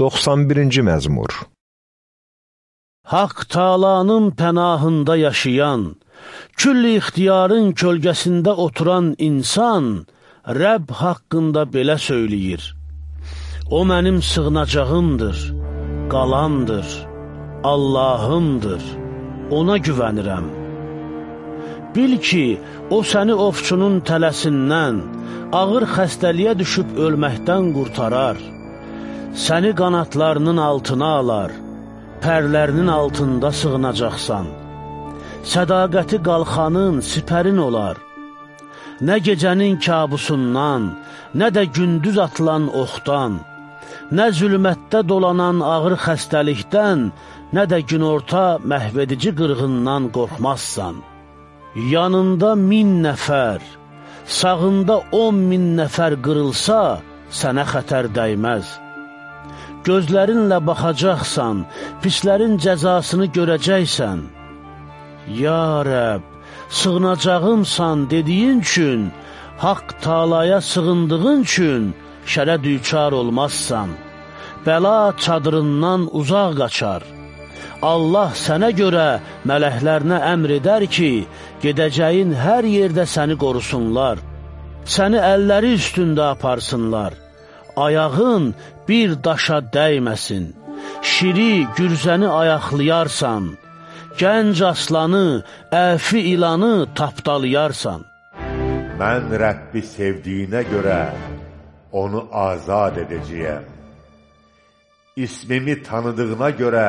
91-ci məzmur Haqq talanın pənahında yaşayan, külli ixtiyarın kölgəsində oturan insan Rəbb haqqında belə söyləyir. O mənim sığınacağımdır, qalamdır, Allahımdır, ona güvənirəm. Bil ki, o səni ovçunun tələsindən, ağır xəstəliyə düşüb ölməkdən qurtarar. Səni qanatlarının altına alar, pərlərinin altında sığınacaqsan. Sədaqəti qalxanın, sipərin olar. Nə gecənin kabusundan, nə də gündüz atılan oxdan, nə zülmətdə dolanan ağır xəstəlikdən, nə də günorta məhvedici qırğından qorxmazsan. Yanında min nəfər, sağında on min nəfər qırılsa, sənə xətər dəyməz. Gözlərinlə baxacaqsan, pislərin cəzasını görəcəksən. Ya Rəb, sığınacağımsan dediyin üçün, haqq talaya sığındığın üçün şərə düçar olmazsan. Bəla çadırından uzaq qaçar. Allah sənə görə mələklərinə əmr edər ki, gedəcəyin hər yerdə səni qorusunlar. Səni əlləri üstündə aparsınlar ayağın bir daşa dəyməsin. Şiri, gürzəni ayaqlayarsan, gənc aslanı, əfi ilanı tapdalayarsan. Mən Rəbbi sevdiyinə görə onu azad edəcəyəm. İsmimi tanıdığına görə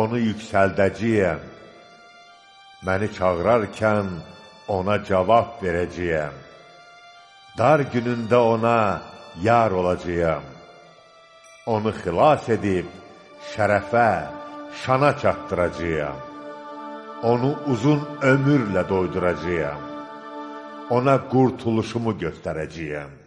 onu yüksəldəcəyəm. Məni çağırarkən ona cavab verəcəyəm. Dar günündə ona yar olacağım. Onu xilas edib, şərəfə, şana çatdıracağım. Onu uzun ömürlə doyduracağım. Ona qurtuluşumu göstərəcəyəm.